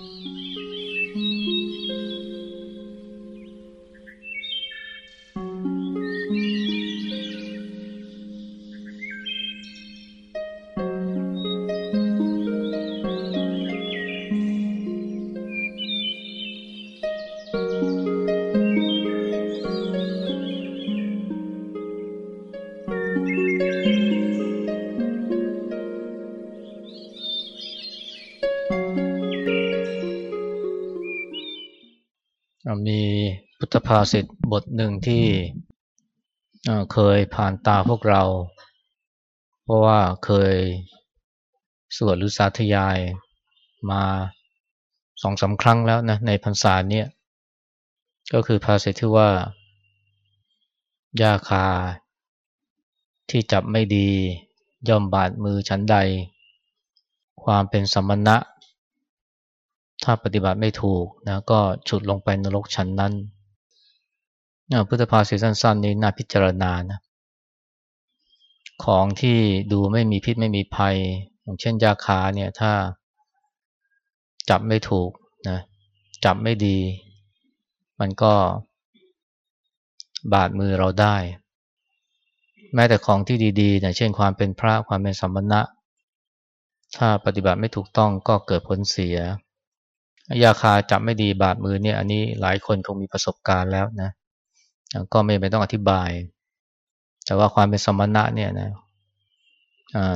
มี ภาษิตบทหนึ่งที่เคยผ่านตาพวกเรา เพราะว่าเคยสวดหรือสาธยายมาสองสาครั้งแล้วนะในพรรษาเนี้ยก็คือภาษิตที่ว่ายาคา ที่จับไม่ดีย่อมบาดมือชั้นใด ความเป็นสมณะ ถ้าปฏิบัติไม่ถูกนะก็ฉุดลงไปนรกชั้นนั้น พุทธภาษิตสั้นๆนี้น่าพิจารณานะของที่ดูไม่มีพิษไม่มีภัย อย่างเช่นยาคาเนี่ยถ้าจับไม่ถูกนะจับไม่ดี มันก็บาดมือเราได้ แม้แต่ของที่ดีๆนะเช่นความเป็นพระความเป็นสัมณะ ถ้าปฏิบัติไม่ถูกต้องก็เกิดผลเสียยาคาจับไม่ดีบาดมือเนี่ยอันนี้หลายคนคงมีประสบการณ์แล้วนะ ก็ไม่ไม่ต้องอธิบาย แต่ว่าความเป็นสมณะเนี่ยนะ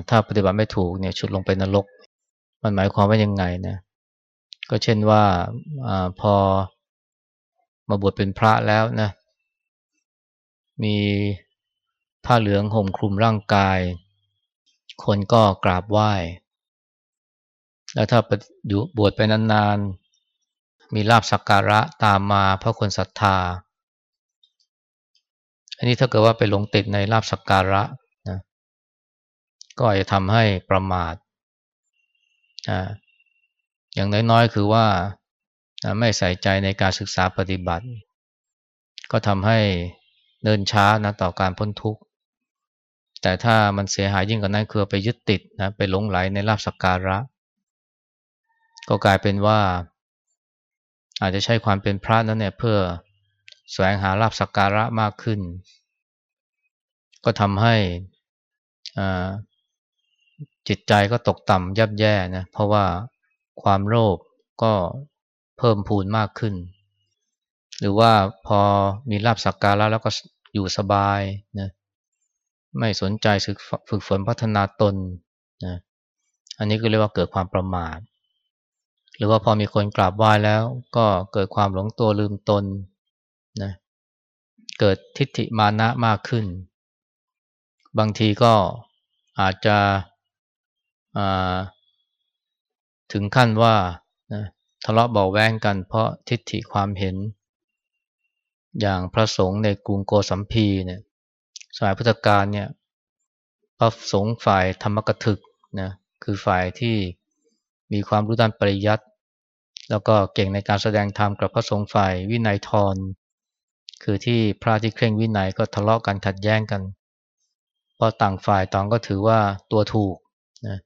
ถ้าปฏิบัติไม่ถูกเนี่ยชุดลงไปนรก มันหมายความว่ายังไงนะก็เช่นว่าอพอมาบวชเป็นพระแล้วนะ มีผ้าเหลืองห่มคลุมร่างกาย คนก็กราบไหว้ แล้วถ้าอยู่บวชไปนานๆ มีลาบสักการะตามมาเพราะคนศรัทธา อันนี้ถ้าเกิดว่าไปหลงติดในลาบสักการะนะก็อาจจะทำให้ประมาทอ่าอย่างน้อยๆคือว่าไม่ใส่ใจในการศึกษาปฏิบัติ ก็ทำให้เดินช้านะต่อการพ้นทุกข์ แต่ถ้ามันเสียหายยิ่งกว่านั้นคือไปยึดติดนะไปหลงไหลในลาบสักการะ ก็กลายเป็นว่า อาจจะใช้ความเป็นพระนั้นเนี่ยเพื่อ แสวงหาลาบสักการะมากขึ้น ก็ทำให้จิตใจก็ตกต่ำยับแย่นะเพราะว่าความโลภก็เพิ่มพูนมากขึ้น หรือว่าพอมีลาบสักการะแล้วก็อยู่สบายนะไม่สนใจฝึกฝนพัฒนาตนนะอันนี้ก็เรียกว่าเกิดความประมาทหรือว่าพอมีคนกราบไหว้แล้วก็เกิดความหลงตัวลืมตน เกิดทิฏฐิมานะมากขึ้น บางทีก็อาจจะถึงขั้นว่านะทะเลาะเบาแวงกันเพราะทิฏฐิความเห็น อย่างพระสงฆ์ในกรุงโกสัมพีเนี่ยสมัยพุทธกาลเนี่ยพระสงฆ์ฝ่ายธรรมกถึกนะคือฝ่ายที่มีความรู้ด้านปริยัติแล้วก็เก่งในการแสดงธรรมกับพระสงฆ์ฝ่ายวินัยทร คือที่พระที่เคร่งวินัยก็ทะเลาะกันขัดแย้งกัน เพราะต่างฝ่ายต่างก็ถือว่าตัวถูกนะ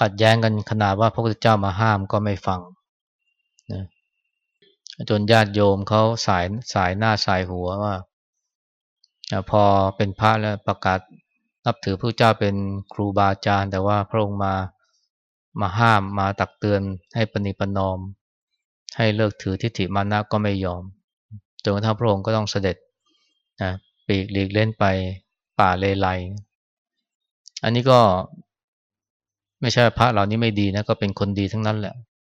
ขัดแย้งกันขนาดว่าพระพุทธเจ้ามาห้ามก็ไม่ฟังนะจนญาติโยมเขาสายสายหน้าสายหัวว่า พอเป็นพระแล้วประกาศนับถือพระเจ้าเป็นครูบาอาจารย์ แต่ว่าพระองค์มามาห้ามมาตักเตือนให้ปณิปนอม ให้เลิกถือทิฏฐิมานะก็ไม่ยอม จนกระทั่งพระองค์ก็ต้องเสด็จนะปีกหลีกเล่นไปป่าเลไลอันนี้ก็ไม่ใช่พระเหล่านี้ไม่ดีนะก็เป็นคนดีทั้งนั้นแหละ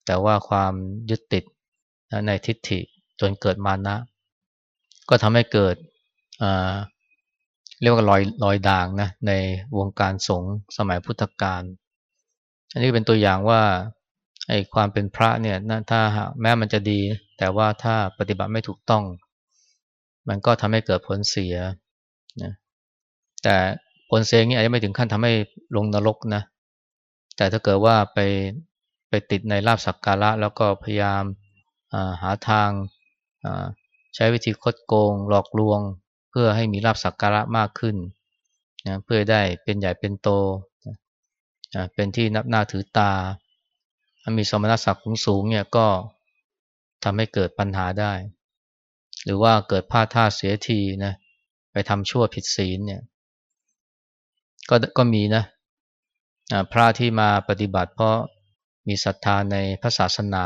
แต่ว่าความยึดติดนะในทิฏฐิจนเกิดมานะ ก็ทำให้เกิดเรียกว่ารอยรอยด่างนะในวงการสงฆ์สมัยพุทธกาลอันนี้เป็นตัวอย่างว่าไอ้ความเป็นพระเนี่ยถ้าแม้มันจะดี แต่ว่าถ้าปฏิบัติไม่ถูกต้อง มันก็ทำให้เกิดผลเสียนะแต่ผลเสียนี้อาจจะไม่ถึงขั้นทำให้ลงนรกนะ แต่ถ้าเกิดว่าไปไปติดในลาบสักการะ แล้วก็พยายามหาทางใช้วิธีคดโกง หลอกลวง เพื่อให้มีลาบสักการะมากขึ้นนะเพื่อได้เป็นใหญ่เป็นโตเป็นที่นับหน้าถือตา มีสมณศักดิ์สูงเนี่ยก็ ทำให้เกิดปัญหาได้ หรือว่าเกิดพลาดท่าเสียทีนะไปทำชั่วผิดศีลเนี่ย ก็ก็มีนะพระที่มาปฏิบัติเพราะมีศรัทธาในพระศาสนา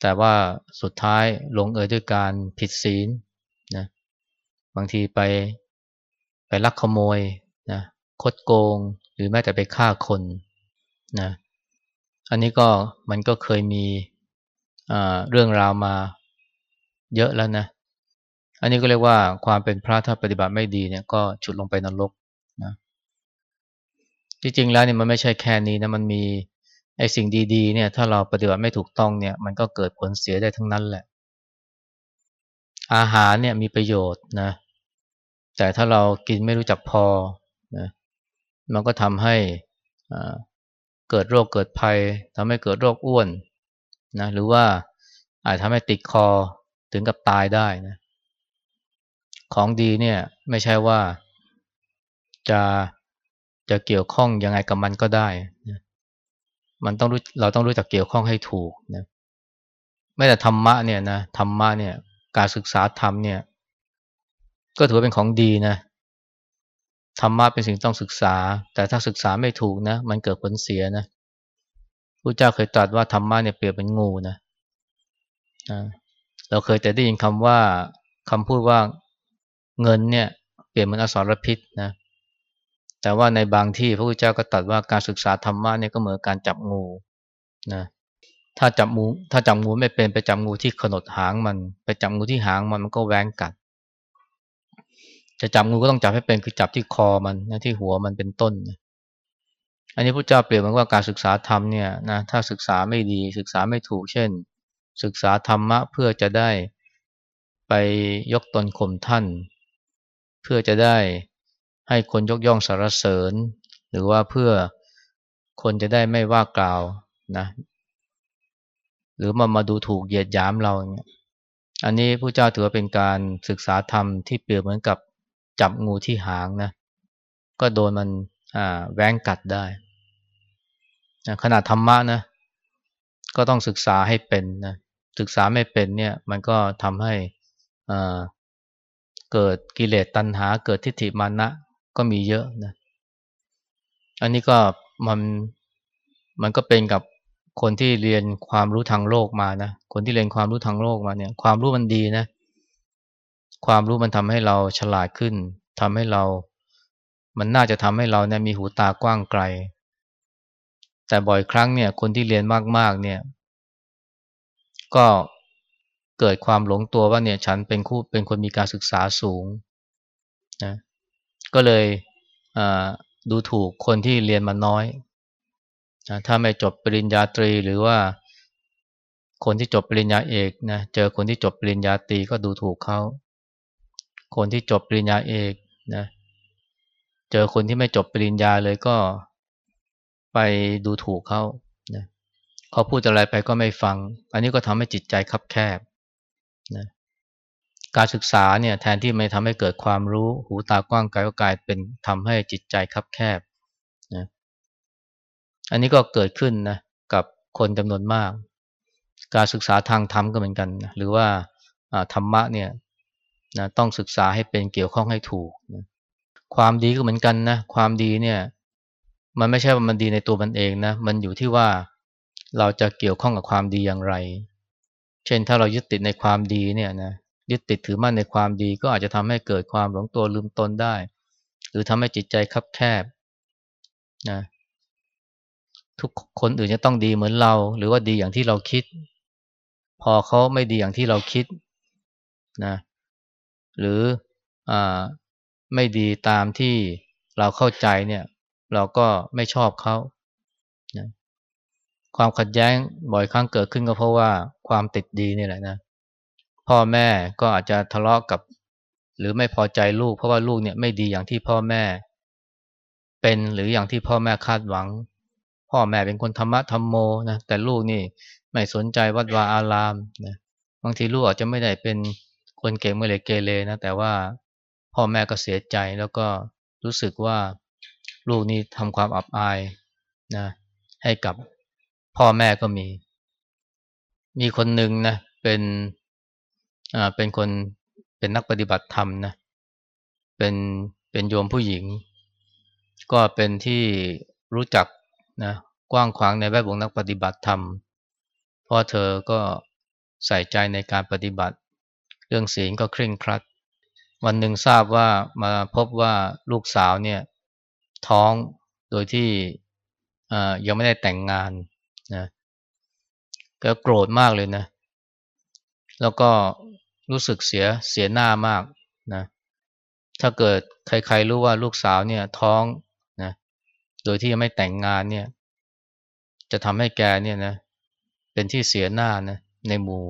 แต่ว่าสุดท้ายลงเอยด้วยการผิดศีลนะบางทีไปไปลักขโมยนะคดโกงหรือแม้แต่ไปฆ่าคนนะอันนี้ก็มันก็เคยมี เรื่องราวมาเยอะแล้วนะ อันนี้ก็เรียกว่าความเป็นพระถ้าปฏิบัติไม่ดีเนี่ยก็ฉุดลงไปนรกนะจริงๆแล้วเนี่ยมันไม่ใช่แค่นี้นะมันมีไอ้สิ่งดีๆเนี่ยถ้าเราปฏิบัติไม่ถูกต้องเนี่ย มันก็เกิดผลเสียได้ทั้งนั้นแหละ อาหารเนี่ยมีประโยชน์นะแต่ถ้าเรากินไม่รู้จักพอนะมันก็ทำให้เกิดโรคเกิดภัยทำให้เกิดโรคอ้วน นะหรือว่าอาจทำให้ติดคอถึงกับตายได้นะของดีเนี่ยไม่ใช่ว่าจะจะเกี่ยวข้องยังไงกับมันก็ได้นะมันต้องรู้เราต้องรู้จักเกี่ยวข้องให้ถูกนะไม่แต่ธรรมะเนี่ยนะธรรมะเนี่ยการศึกษาธรรมเนี่ย ก็ถือว่าเป็นของดีนะธรรมะเป็นสิ่งต้องศึกษา แต่ถ้าศึกษาไม่ถูกนะ มันเกิดผลเสียนะ พระเจ้าเคยตรัสว่าธรรมะเนี่ยเปรียบเป็นงูนะเราเคยแต่ได้ยินคำว่าคำพูดว่าเงินเนี่ย เปรียบเหมือนอสรพิษนะแต่ว่าในบางที่พระพุทธเจ้าก็ตรัสว่าการศึกษาธรรมะเนี่ยก็เหมือนการจับงูนะถ้าจับงูถ้าจับงูไม่เป็นไปจับงูที่ขนดหางมัน ไปจับงูที่หางมันมันก็แหวงกัด จะจับงูก็ต้องจับให้เป็นคือจับที่คอมันนะที่หัวมันเป็นต้นนะ อันนี้พระเจ้าเปรียบเหมือนว่าการศึกษาธรรมเนี่ยนะถ้าศึกษาไม่ดีศึกษาไม่ถูก เช่น ศึกษาธรรมะเพื่อจะได้ไปยกตนข่มท่าน เพื่อจะได้ให้คนยกย่องสรรเสริญ หรือว่าเพื่อคนจะได้ไม่ว่ากล่าวนะหรือมามาดูถูกเหยียดหยามเราเนี่ยอันนี้พระเจ้าถือว่าเป็นการศึกษาธรรมที่เปรียบเหมือนกับจับงูที่หางนะก็โดนมันอ่าแว้งกัดได้ ขนาดธรรมะนะ ก็ต้องศึกษาให้เป็นนะศึกษาไม่เป็นเนี่ยมันก็ทำให้เกิดกิเลสตัณหา เกิดทิฏฐิมานะก็มีเยอะนะ อันนี้ก็มันมันก็เป็นกับคนที่เรียนความรู้ทางโลกมานะ คนที่เรียนความรู้ทางโลกมาเนี่ย ความรู้มันดีนะ ความรู้มันทำให้เราฉลาดขึ้นทำให้เรา มันน่าจะทำให้เราเนี่ยมีหูตากว้างไกล แต่บ่อยครั้งเนี่ยคนที่เรียนมากๆเนี่ย ก็เกิดความหลงตัวว่าเนี่ยฉันเป็นคู่เป็นคนมีการศึกษาสูงนะก็เลยดูถูกคนที่เรียนมาน้อยนะถ้าไม่จบปริญญาตรีหรือว่าคนที่จบปริญญาเอกนะเจอคนที่จบปริญญาตรีก็ดูถูกเขา คนที่จบปริญญาเอกนะเจอคนที่ไม่จบปริญญาเลยก็ ไปดูถูกเขานะเขาพูดอะไรไปก็ไม่ฟัง อันนี้ก็ทำให้จิตใจคับแคบนะการศึกษาเนี่ยแทนที่ไม่ทำให้เกิดความรู้หูตากว้างไกลก็กลายเป็นทำให้จิตใจคับแคบนะอันนี้ก็เกิดขึ้นนะกับคนจำนวนมาก การศึกษาทางธรรมก็เหมือนกันนะหรือว่าธรรมะเนี่ยนะต้องศึกษาให้เป็นเกี่ยวข้องให้ถูกนะความดีก็เหมือนกันนะความดีเนี่ย มันไม่ใช่ว่ามันดีในตัวมันเองนะ มันอยู่ที่ว่าเราจะเกี่ยวข้องกับความดีอย่างไร เช่นถ้าเรายึดติดในความดีเนี่ยนะยึดติดถือมั่นในความดีก็อาจจะทำให้เกิดความหลงตัวลืมตนได้ หรือทำให้จิตใจคับแคบนะทุกคนอื่นจะต้องดีเหมือนเรา หรือว่าดีอย่างที่เราคิด พอเขาไม่ดีอย่างที่เราคิดนะหรืออ่าไม่ดีตามที่เราเข้าใจเนี่ย เราก็ไม่ชอบเขานะความขัดแย้งบ่อยครั้งเกิดขึ้นก็เพราะว่าความติดดีนี่แหละนะพ่อแม่ก็อาจจะทะเลาะกับ หรือไม่พอใจลูก เพราะว่าลูกเนี่ยไม่ดีอย่างที่พ่อแม่ เป็นหรืออย่างที่พ่อแม่คาดหวัง พ่อแม่เป็นคนธรรมะธรรมโมนะแต่ลูกนี่ไม่สนใจวัดวาอารามนะบางทีลูกอาจจะไม่ได้เป็นคนเก่งไม่เลยเกเรนะแต่ว่าพ่อแม่ก็เสียใจแล้วก็รู้สึกว่า ลูกนี่ทำความอับอายนะให้กับพ่อแม่ก็มี มีคนหนึ่งนะเป็นอ่าเป็นคนเป็นนักปฏิบัติธรรมนะเป็นเป็นโยมผู้หญิง ก็เป็นที่รู้จักนะกว้างขวางในแวดวงนักปฏิบัติธรรมพราะเธอก็ใส่ใจในการปฏิบัติ เรื่องศีลก็เคร่งครัด วันหนึ่งทราบว่ามาพบว่าลูกสาวเนี่ย ท้องโดยที่ยังไม่ได้แต่งงานนะก็โกรธมากเลยนะ แล้วก็รู้สึกเสียเสียหน้ามากนะถ้าเกิดใครๆรู้ว่าลูกสาวเนี่ยท้องนะโดยที่ยังไม่แต่งงานเนี่ย จะทำให้แกเนี่ยนะเป็นที่เสียหน้านะในหมู่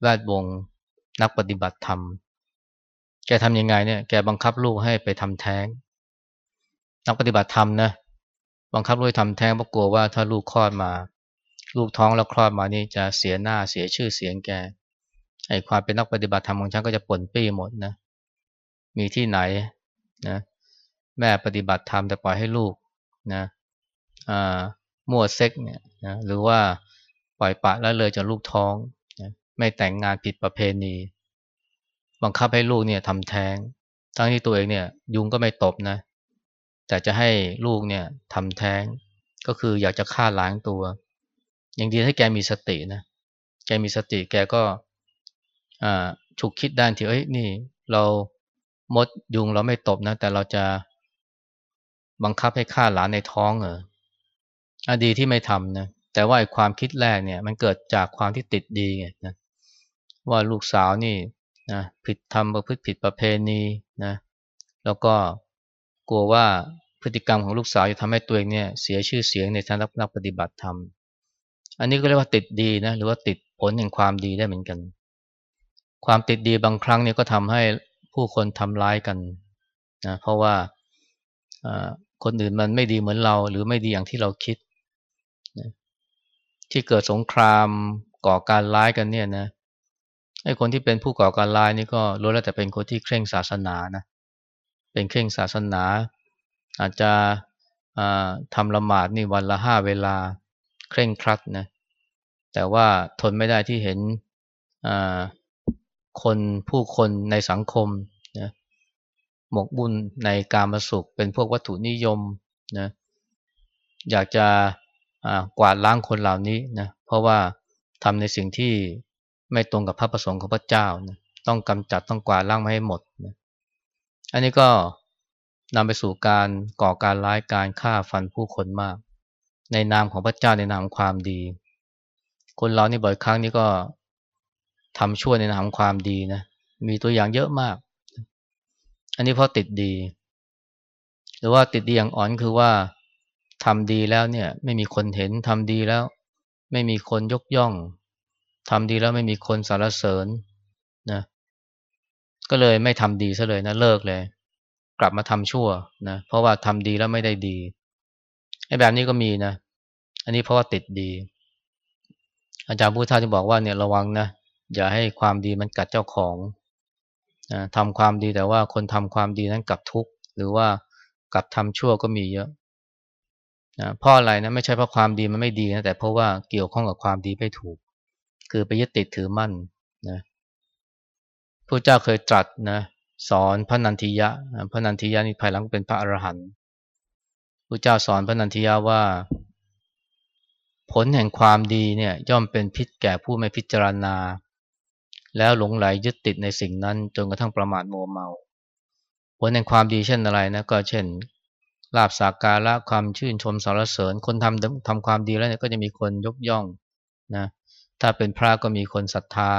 แวดวงนักปฏิบัติธรรม แกทำยังไงเนี่ย แกบังคับลูกให้ไปทำแท้ง นักปฏิบัติธรรมนะบังคับลูกทำแท้งเพราะกลัวว่าถ้าลูกคลอดมา ลูกท้องแล้วคลอดมานี่จะเสียหน้าเสียชื่อเสียงแกไอความเป็นนักปฏิบัติธรรมของฉันก็จะปนปี้หมดนะมีที่ไหนนะแม่ปฏิบัติธรรมแต่ปล่อยให้ลูกนะอ่ามั่วเซ็กเนี่ยนะหรือว่าปล่อยปะแล้วเลยจนลูกท้องนะไม่แต่งงานผิดประเพณี บังคับให้ลูกเนี่ยทำแท้ง ทั้งที่ตัวเองเนี่ยยุงก็ไม่ตบนะ แต่จะให้ลูกเนี่ยทำแท้ง ก็คืออยากจะฆ่าล้างตัว อย่างดีให้แกมีสตินะแกมีสติแกก็ฉุกคิดด้านที่เอ้ยนี่ เรามดยุงเราไม่ตบนะ แต่เราจะบังคับให้ฆ่าหลานในท้องเหรออดีที่ไม่ทำนะแต่ว่าไอ้ความคิดแรกเนี่ย มันเกิดจากความที่ติดดีไงนะว่าลูกสาวนี่นะผิดทำประพฤติผิดประเพณีนะ แล้วก็ กลัวว่าพฤติกรรมของลูกสาวจะทำให้ตัวเองเนี่ยเสียชื่อเสียงในทางนักปฏิบัติธรรม อันนี้ก็เรียกว่าติดดีนะหรือว่าติดผลแห่งความดีได้เหมือนกัน ความติดดีบางครั้งเนี่ยก็ทำให้ผู้คนทำร้ายกันนะเพราะว่าคนอื่นมันไม่ดีเหมือนเรา หรือไม่ดีอย่างที่เราคิดนะที่เกิดสงครามก่อการร้ายกันเนี่ยนะไอ้คนที่เป็นผู้ก่อการร้ายนี่ก็รู้แล้วแต่เป็นคนที่เคร่งศาสนานะ เป็นเคร่งศาสนา อาจจะทำละหมาดนี่วันละห้าเวลาเคร่งครัดนะแต่ว่าทนไม่ได้ที่เห็นคนผู้คนในสังคมนะหมกบุญในการมาสุขเป็นพวกวัตถุนิยมนะอยากจะกวาดล้างคนเหล่านี้นะเพราะว่าทำในสิ่งที่ไม่ตรงกับพระประสงค์ของพระเจ้านะต้องกำจัดต้องกวาดล้างมาให้หมดนะ อันนี้ก็นำไปสู่การก่อการร้ายการฆ่าฟันผู้คนมาก ในนามของพระเจ้าในนามความดี คนเรานี่บ่อยครั้งนี่ก็ทำชั่วในนามความดีนะมีตัวอย่างเยอะมาก อันนี้เพราะติดดี หรือว่าติดดีอย่างอ่อนคือว่าทำดีแล้วเนี่ย ไม่มีคนเห็นทำดีแล้ว ไม่มีคนยกย่องทำดีแล้วไม่มีคนสรรเสริญ ก็เลยไม่ทำดีซะเลยนะเลิกเลย กลับมาทำชั่วนะเพราะว่าทำดีแล้วไม่ได้ดีไอ้แบบนี้ก็มีนะ อันนี้เพราะว่าติดดี อาจารย์พุทธาที่บอกว่าเนี่ยระวังนะอย่าให้ความดีมันกัดเจ้าของนะทำความดีแต่ว่าคนทำความดีนั้นกลับทุกข์หรือว่ากลับทำชั่วก็มีเยอะนะเพราะอะไรนะไม่ใช่เพราะความดีมันไม่ดีนะแต่เพราะว่าเกี่ยวข้องกับความดีไม่ถูก คือไปยึดติดถือมั่นนะ พระเจ้าเคยตรัสนะสอนพระนันทิยะ พระนันทิยะนี่ภายหลังเป็นพระอรหันต์พระเจ้าสอนพระนันทิยะว่า ผลแห่งความดีเนี่ยย่อมเป็นพิษแก่ผู้ไม่พิจารณา แล้วหลงไหลยึดติดในสิ่งนั้น จนกระทั่งประมาทโมเมา ผลแห่งความดีเช่นอะไรนะก็เช่นลาบสาการะความชื่นชมสรรเสริญ คนทำทำความดีแล้วเนี่ยก็จะมีคนยกย่องนะถ้าเป็นพระก็มีคนศรัทธา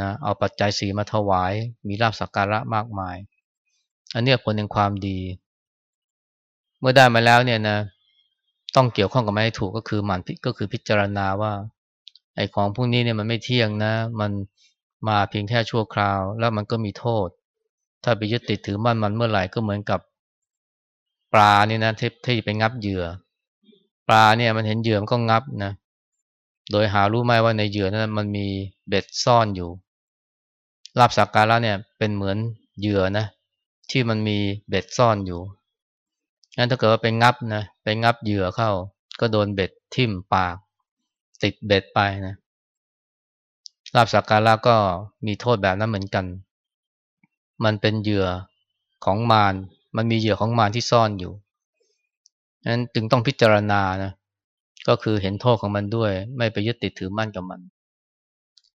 นะเอาปัจจัยสีมาถวาย มีลาบสักการะมากมาย อันนี้ผลแห่งความดี เมื่อได้มาแล้วเนี่ยนะต้องเกี่ยวข้องกับไม่ให้ถูกก็คือหมันก็คือพิจารณาว่าไอ้ของพวกนี้เนี่ยมันไม่เที่ยงนะ มันมาเพียงแค่ชั่วคราว แล้วมันก็มีโทษ ถ้าไปยึดติดถือมั่นมันเมื่อไหร่ก็เหมือนกับปลาเนี่ยนะที่ที่ไปงับเหยื่อ ปลาเนี่ยมันเห็นเหยื่อมันก็งับนะ โดยหารู้ไหมว่าในเหยื่อนั้นมันมีเบ็ดซ่อนอยู่ลาบสักการะเนี่ยเป็นเหมือนเหยื่อนะ ที่มันมีเบ็ดซ่อนอยู่งั้นถ้าเกิดว่าไปงับนะไปงับเหยื่อเข้า ก็โดนเบ็ดทิ่มปาก ติดเบ็ดไปนะลาบสักการะก็มีโทษแบบนั้นเหมือนกัน มันเป็นเหยื่อของมารมันมีเหยื่อของมารที่ซ่อนอยู่นั้นจึงต้องพิจารณานะ ก็คือเห็นโทษของมันด้วย ไม่ไปยึดติดถือมั่นกับมัน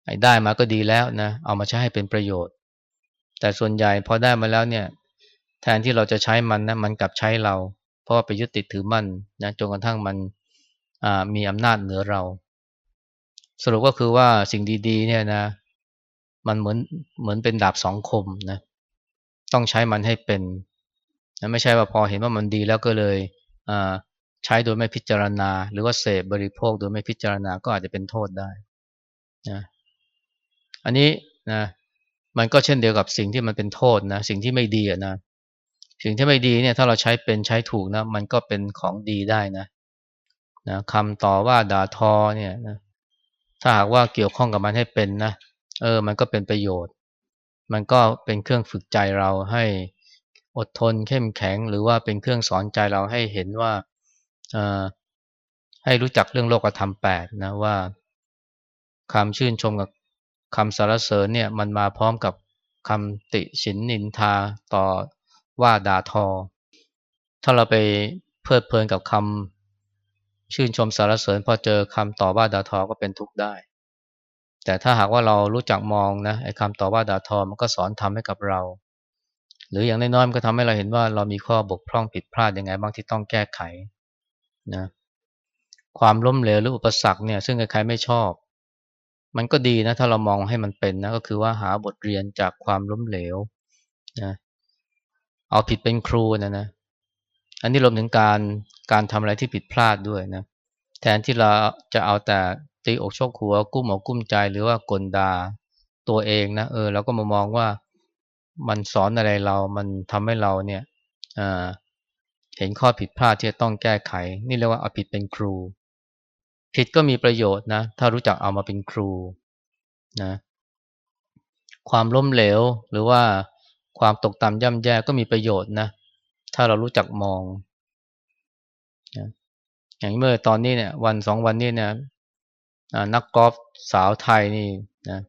ไอ้ได้มาก็ดีแล้วนะ เอามาใช้ให้เป็นประโยชน์ แต่ส่วนใหญ่พอได้มาแล้วเนี่ย แทนที่เราจะใช้มันนะมันกลับใช้เรา เพราะว่าไปยึดติดถือมั่นนะจนกระทั่งมันมีอำนาจเหนือเรา สรุปก็คือว่าสิ่งดีๆ เนี่ยนะ มันเหมือนเหมือนเป็นดาบสองคมนะต้องใช้มันให้เป็นนะไม่ใช่ว่าพอเห็นว่ามันดีแล้วก็เลย ใช้โดยไม่พิจารณา หรือว่าเสพบริโภคโดยไม่พิจารณาก็อาจจะเป็นโทษได้นะอันนี้นะมันก็เช่นเดียวกับสิ่งที่มันเป็นโทษนะสิ่งที่ไม่ดีนะสิ่งที่ไม่ดีเนี่ยถ้าเราใช้เป็นใช้ถูกนะ มันก็เป็นของดีได้นะนะคำต่อว่าด่าทอเนี่ยนะถ้าหากว่าเกี่ยวข้องกับมันให้เป็นนะเออ มันก็เป็นประโยชน์ มันก็เป็นเครื่องฝึกใจเราให้อดทนเข้มแข็ง หรือว่าเป็นเครื่องสอนใจเราให้เห็นว่า ให้รู้จักเรื่องโลกธรรมแปดนะว่าคำชื่นชมกับคำสรรเสริญเนี่ยมันมาพร้อมกับคำติฉินนินทาต่อว่าด่าทอ ถ้าเราไปเพลิดเพลินกับคำชื่นชมสรรเสริญพอเจอคำต่อว่าด่าทอก็เป็นทุกข์ได้ แต่ถ้าหากว่าเรารู้จักมองนะไอ้คำต่อว่าด่าทอมันก็สอนทำให้กับเรา หรืออย่างน้อยๆมันก็ทำให้เราเห็นว่าเรามีข้อบกพร่องผิดพลาดยังไงบ้างที่ต้องแก้ไข นะความล้มเหลวหรืออุปสรรคเนี่ยซึ่งใครๆไม่ชอบ มันก็ดีนะถ้าเรามองให้มันเป็นนะก็คือว่าหาบทเรียนจากความล้มเหลวนะเอาผิดเป็นครูนะนะอันนี้รวมถึงการการทำอะไรที่ผิดพลาดด้วยนะแทนที่เราจะเอาแต่ตีอกชกหัวกุ้มอกกุ้มใจหรือว่ากลดาตัวเองนะเออเราก็มามองว่ามันสอนอะไรเรา มันทำให้เราเนี่ย เห็นข้อผิดพลาดที่จะต้องแก้ไข นี่เรียกว่าเอาผิดเป็นครู ผิดก็มีประโยชน์นะ ถ้ารู้จักเอามาเป็นครูนะความล้มเหลวหรือว่าความตกต่ำย่ำแย่ก็มีประโยชน์นะถ้าเรารู้จักมองนะอย่างเมื่อตอนนี้เนี่ย วันสองวันนี้เนี่ยนักกอล์ฟสาวไทยนี่นะ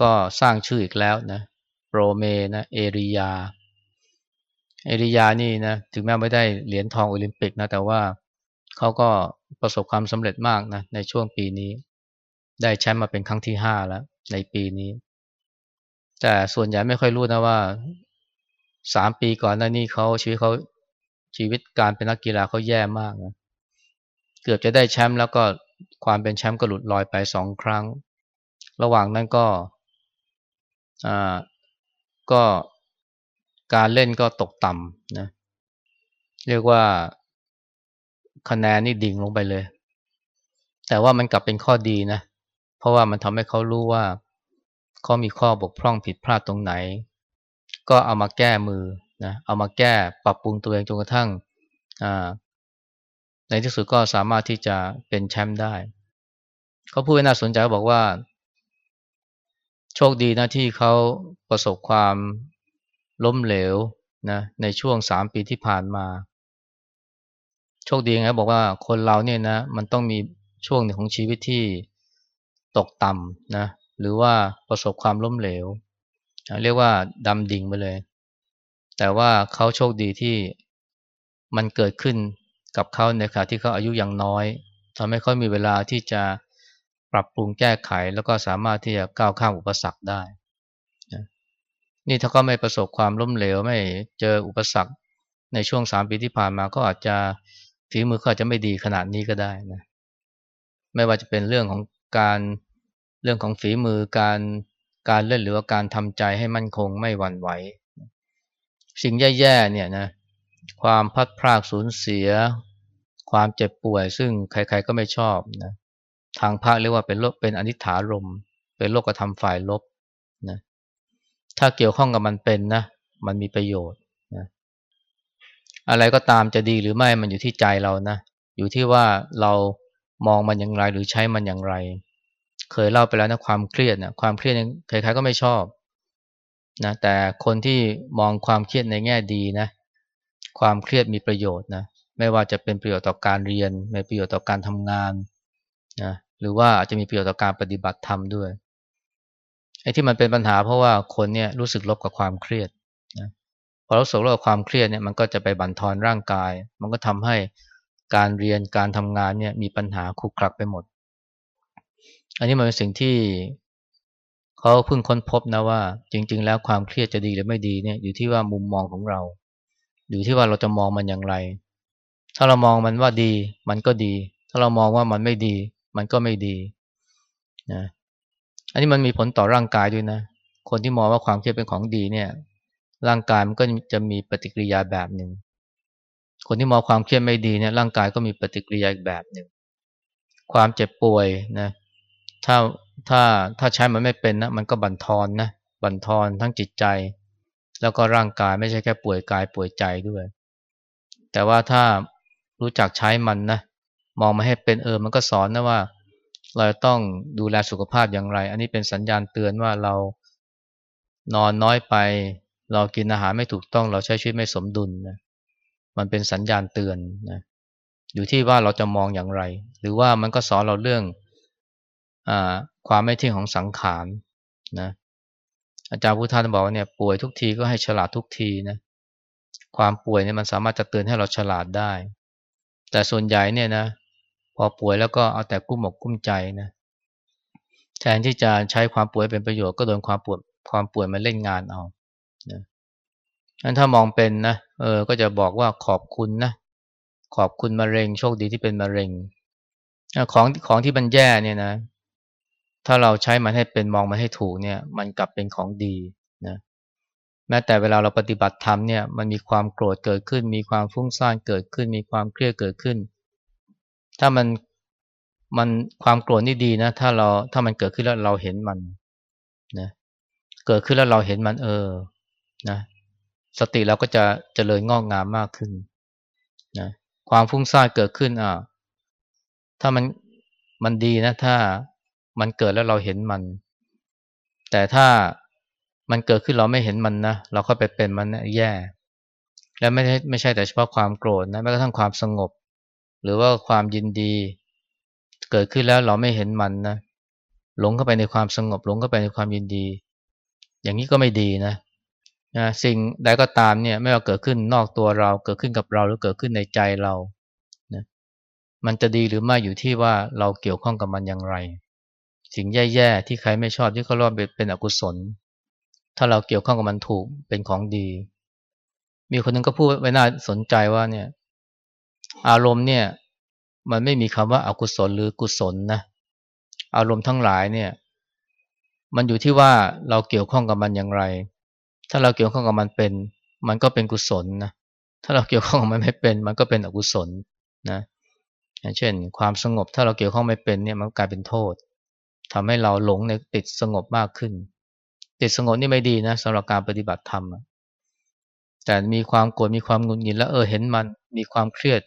ก็สร้างชื่ออีกแล้วนะโปรเมนะเอริยา เอริยานี่นะถึงแม้ไม่ได้เหรียญทองโอลิมปิกนะแต่ว่าเขาก็ประสบความสำเร็จมากนะในช่วงปีนี้ ได้แชมป์มาเป็นครั้งที่ห้าแล้ว ในปีนี้ แต่ส่วนใหญ่ไม่ค่อยรู้นะว่าสามปีก่อนหน้านี้เขาชีวิตเขาชีวิตการเป็นนักกีฬาเขาแย่มากนะเกือบจะได้แชมป์แล้วก็ความเป็นแชมป์ก็หลุดลอยไปสองครั้ง ระหว่างนั้นก็อ่าก็ การเล่นก็ตกต่ำนะเรียกว่าคะแนนนี่ดิ่งลงไปเลย แต่ว่ามันกลับเป็นข้อดีนะ เพราะว่ามันทำให้เขารู้ว่าเขามีข้อบกพร่องผิดพลาดตรงไหน ก็เอามาแก้มือนะเอามาแก้ปรับปรุงตัวเองจนกระทั่งในที่สุดก็สามารถที่จะเป็นแชมป์ได้เขาพูดน่าสนใจบอกว่า โชคดีนะที่เขาประสบความ ล้มเหลวนะในช่วงสามปีที่ผ่านมา โชคดีไงบอกว่าคนเราเนี่ยนะมันต้องมีช่วงหนึ่งของชีวิตที่ตกต่ำนะหรือว่าประสบความล้มเหลว เรียกว่าดำดิ่งไปเลย แต่ว่าเขาโชคดีที่มันเกิดขึ้นกับเขาในขณะที่เขาอายุยังน้อยทำให้เขามีเวลาที่จะปรับปรุงแก้ไขแล้วก็สามารถที่จะก้าวข้ามอุปสรรคได้ นี่ถ้าเขาไม่ประสบความล้มเหลวไม่เจออุปสรรคในช่วงสามปีที่ผ่านมาก็อาจจะฝีมือเขาจะไม่ดีขนาดนี้ก็ได้นะไม่ว่าจะเป็นเรื่องของการเรื่องของฝีมือการการเล่นหรือว่าการทำใจให้มั่นคงไม่หวั่นไหว สิ่งแย่ๆเนี่ยนะความพัดพรากสูญเสีย ความเจ็บป่วย ซึ่งใครๆก็ไม่ชอบนะทางพระเรียกว่าเป็นโรคเป็นอนิถารม เป็นโรคกระทำฝ่ายลบนะ ถ้าเกี่ยวข้องกับมันเป็นนะ มันมีประโยชน์อะไรก็ตามจะดีหรือไม่มันอยู่ที่ใจเรานะ อยู่ที่ว่าเรามองมันอย่างไรหรือใช้มันอย่างไร เคยเล่าไปแล้วนะความเครียดนะความเครียดใครๆก็ไม่ชอบนะแต่คนที่มองความเครียดในแง่ดีนะ ความเครียดมีประโยชน์นะไม่ว่าจะเป็นประโยชน์ต่อการเรียนมีประโยชน์ต่อการทำงานนะหรือว่าอาจจะมีประโยชน์ต่อการปฏิบัติธรรมด้วย อ้ที่มันเป็นปัญหาเพราะว่าคนเนี่ยรู้สึกลบกับความเครียดนะพอรู้สึกลบกับความเครียดเนี่ยมันก็จะไปบั่นทอนร่างกาย มันก็ทำให้การเรียนการทำงานเนี่ยมีปัญหาคุกคลักไปหมด อันนี้มันเป็นสิ่งที่เขาเพิ่งค้นพบนะว่า จริง ๆ แล้วความเครียดจะดีหรือไม่ดีเนี่ยอยู่ที่ว่ามุมมองของเรา อยู่ที่ว่าเราจะมองมันอย่างไร ถ้าเรามองมันว่าดี มันก็ดี ถ้าเรามองว่ามันไม่ดี มันก็ไม่ดีนะ นนี้มันมีผลต่อร่างกายด้วยนะ คนที่มองว่าความเครียดเป็นของดีเนี่ย ร่างกายมันก็จะมีปฏิกิริยาแบบหนึ่ง คนที่มองความเครียดไม่ดีเนี่ย ร่างกายก็มีปฏิกิริยาอีกแบบหนึ่ง ความเจ็บป่วยนะ ถ้าถ้าถ้าใช้มันไม่เป็นนะมันก็บั่นทอนนะ บั่นทอนทั้งจิตใจ แล้วก็ร่างกายไม่ใช่แค่ป่วยกายป่วยใจด้วย แต่ว่าถ้ารู้จักใช้มันนะ มองมาให้เป็นเออ มันก็สอนนะว่า เราต้องดูแลสุขภาพอย่างไร อันนี้เป็นสัญญาณเตือนว่าเรานอนน้อยไป เรากินอาหารไม่ถูกต้อง เราใช้ชีวิตไม่สมดุลนะมันเป็นสัญญาณเตือนนะอยู่ที่ว่าเราจะมองอย่างไร หรือว่ามันก็สอนเราเรื่องอความไม่เที่ยงของสังขารนะอาจารย์พุทธานบอกว่าเนี่ยป่วยทุกทีก็ให้ฉลาดทุกทีนะความป่วยเนี่ยมันสามารถจะเตือนให้เราฉลาดได้ แต่ส่วนใหญ่เนี่ยนะ พอป่วยแล้วก็เอาแต่กุ้มอกกุ้มใจนะแทนที่จะใช้ความป่วยเป็นประโยชน์ก็โดนความปวดความป่วยมาเล่นงานเอานะนั้นถ้ามองเป็นนะเออก็จะบอกว่าขอบคุณนะขอบคุณมะเร็งโชคดีที่เป็นมะเร็งของของที่มันแย่เนี่ยนะ ถ้าเราใช้มันให้เป็นมองมันให้ถูกเนี่ย มันกลับเป็นของดีนะแม้แต่เวลาเราปฏิบัติธรรมเนี่ยมันมีความโกรธเกิดขึ้น มีความฟุ้งซ่านเกิดขึ้น มีความเครียดเกิดขึ้น ถ้ามันมันความโกรธนี่ดีนะ ถ้าเราถ้ามันเกิดขึ้นแล้วเราเห็นมันนะเกิดขึ้นแล้วเราเห็นมันเออนะสติเราก็จะจะเจริญงอกงามมากขึ้นนะความฟุ้งซ่านเกิดขึ้นอะถ้ามันมันดีนะ ถ้ามันเกิดแล้วเราเห็นมัน แต่ถ้ามันเกิดขึ้นเราไม่เห็นมันนะเราก็ไปเป็นมันนะแย่ และไม่ใช่ไม่ใช่แต่เฉพาะความโกรธนะแม้กระทั่งความสงบ หรือว่าความยินดี เกิดขึ้นแล้วเราไม่เห็นมันนะหลงเข้าไปในความสงบหลงเข้าไปในความยินดี อย่างนี้ก็ไม่ดีนะนะสิ่งใดก็ตามเนี่ยไม่ว่าเกิดขึ้นนอกตัวเราเกิดขึ้นกับเราหรือเกิดขึ้นในใจเรานะมันจะดีหรือไม่อยู่ที่ว่าเราเกี่ยวข้องกับมันอย่างไร สิ่งแย่ๆที่ใครไม่ชอบที่เขาเรียกเป็นอกุศล ถ้าเราเกี่ยวข้องกับมันถูกเป็นของดี มีคนนึงก็พูดไว้น่าสนใจว่าเนี่ย อารมณ์เนี่ยมันไม่มีคำว่าอากุศลหรือกุศลนะอารมณ์ทั้งหลายเนี่ยมันอยู่ที่ว่าเราเกี่ยวข้องกับมันอย่างไร ถ้าเราเกี่ยวข้องกับมันเป็น มันก็เป็นกุศลนะถ้าเราเกี่ยวข้องกับมันไม่เป็น มันก็เป็นอกุศลนะอย่างเช่น ความสงบถ้าเราเกี่ยวข้องไม่เป็นเนี่ยมันกลายเป็นโทษทำให้เราหลงในติดสงบมากขึ้น ติดสงบนี่ไม่ดีนะสำหรับการปฏิบัติธรรมแต่มีความโกรธมีความงุนงิดแล้วเออเห็นมัน มีความเครียด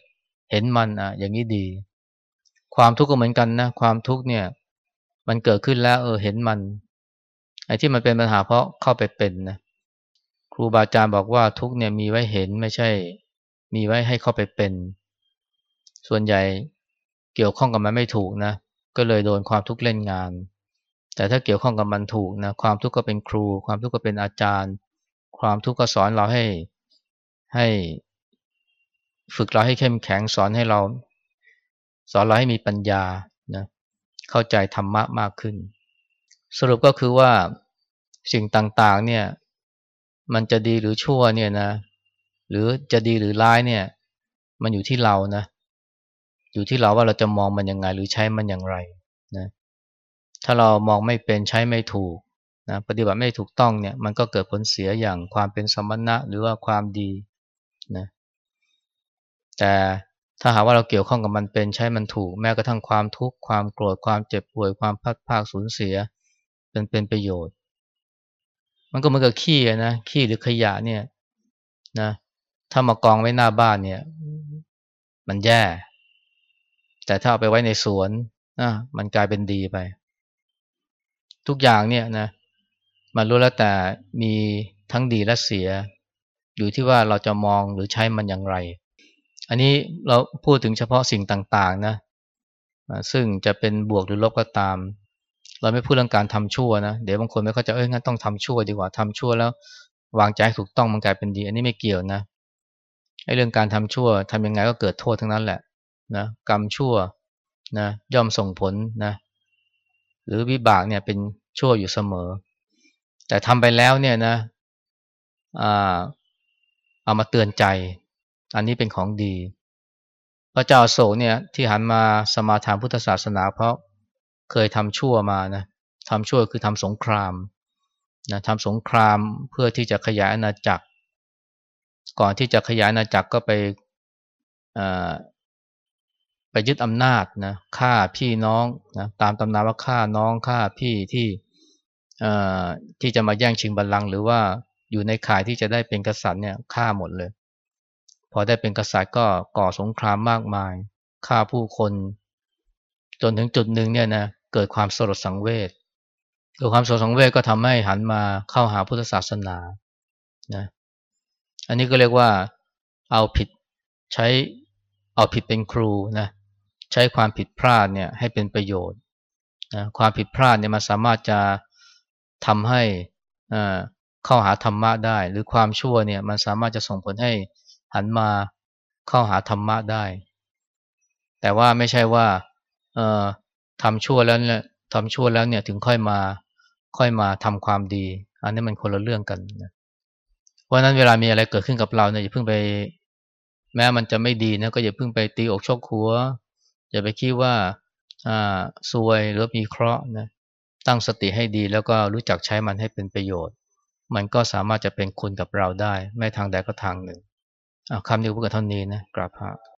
เห็นมันอะอย่างนี้ดี ความทุกข์ก็เหมือนกันนะความทุกข์เนี่ย มันเกิดขึ้นแล้ว เออเห็นมันไอ้ที่มันเป็นปัญหาเพราะเข้าไปเป็นนะครูบาอาจารย์บอกว่าทุกเนี่ยมีไว้เห็นไม่ใช่ มีไว้ให้เข้าไปเป็น ส่วนใหญ่เกี่ยวข้องกับมันไม่ถูกนะ ก็เลยโดนความทุกข์เล่นงาน แต่ถ้าเกี่ยวข้องกับมันถูกนะความทุกข์ก็เป็นครู ความทุกข์ก็เป็นอาจารย์ ความทุกข์ก็สอนเราให้ให้ ฝึกเราให้เข้มแข็งสอนให้เรา สอนเราให้มีปัญญานะเข้าใจธรรมะมากขึ้น สรุปก็คือว่าสิ่งต่างๆเนี่ยมันจะดีหรือชั่วเนี่ยนะ หรือจะดีหรือร้ายเนี่ย มันอยู่ที่เรานะ อยู่ที่เราว่าเราจะมองมันยังไง หรือใช้มันอย่างไรนะถ้าเรามองไม่เป็นใช้ไม่ถูกนะปฏิบัติไม่ถูกต้องเนี่ย มันก็เกิดผลเสียอย่างความเป็นสมณะหรือว่าความดีนะ แต่ถ้าหากว่าเราเกี่ยวข้องกับมันเป็นใช้มันถูก แม้กระทั่งความทุกข์ความโกรธความเจ็บป่วยความพัดภาคสูญเสียเป็นเป็นประโยชน์ มันก็เหมือนกับขี้นะขี้หรือขยะเนี่ยนะถ้ามากองไว้หน้าบ้านเนี่ย มันแย่ แต่ถ้าเอาไปไว้ในสวนนะมันกลายเป็นดีไป ทุกอย่างเนี่ยนะมันรู้แล้วแต่มีทั้งดีและเสีย อยู่ที่ว่าเราจะมองหรือใช้มันอย่างไร อันนี้เราพูดถึงเฉพาะสิ่งต่างๆนะซึ่งจะเป็นบวกหรือลบก็ตาม เราไม่พูดเรื่องการทำชั่วนะเดี๋ยวบางคนไม่เข้าใจเอ้ยงั้นต้องทำชั่วดีกว่าทำชั่วแล้ว วางใจถูกต้องมันกลายเป็นดี อันนี้ไม่เกี่ยวนะไอ้เรื่องการทำชั่วทำยังไงก็เกิดโทษทั้งนั้นแหละนะกรรมชั่วนะย่อมส่งผลนะหรือวิบากเนี่ยเป็นชั่วอยู่เสมอ แต่ทำไปแล้วเนี่ยนะอ่าเอามาเตือนใจ อันนี้เป็นของดี พระเจ้าโศกเนี่ยที่หันมาสมาทานพุทธศาสนา เพราะเคยทำชั่วมานะทำชั่วคือทำสงครามนะทำสงครามเพื่อที่จะขยายอาณาจักร ก่อนที่จะขยายอาณาจักรก็ไปไปยึดอำนาจนะฆ่าพี่น้องนะตามตำนานว่าฆ่าน้องฆ่าพี่ที่ที่จะมาแย่งชิงบัลลังก์หรือว่าอยู่ในข่ายที่จะได้เป็นกษัตริย์เนี่ยฆ่าหมดเลย พอได้เป็นกษัตริย์ก็ก่อสงครามมากมายฆ่าผู้คน จนถึงจุดหนึ่งเนี่ยนะเกิดความสลดสังเวชเกิดความสลดสังเวชก็ทำให้หันมาเข้าหาพุทธศาสนานะอันนี้ก็เรียกว่าเอาผิดใช้เอาผิดเป็นครูนะใช้ความผิดพลาดเนี่ยให้เป็นประโยชน์นะความผิดพลาดเนี่ยมันสามารถจะทำให้เข้าหาธรรมะได้ หรือความชั่วเนี่ยมันสามารถจะส่งผลให้ หันมาเข้าหาธรรมะได้ แต่ว่าไม่ใช่ว่าทำชั่วแล้วเนี่ยทำชั่วแล้วเนี่ยถึงค่อยมาค่อยมาทำความดี อันนี้มันคนละเรื่องกันนะเพราะนั้นเวลามีอะไรเกิดขึ้นกับเราเนี่ยอย่าเพิ่งไป แม้มันจะไม่ดีนะก็อย่าเพิ่งไปตีอกชกหัว อย่าไปคิดว่าอ่าซวยหรือมีเคราะห์นะตั้งสติให้ดีแล้วก็รู้จักใช้มันให้เป็นประโยชน์ มันก็สามารถจะเป็นคุณกับเราได้ ไม่ทางใดก็ทางหนึ่ง คำเดียวพูดกับเท่านี้นะกราบพระ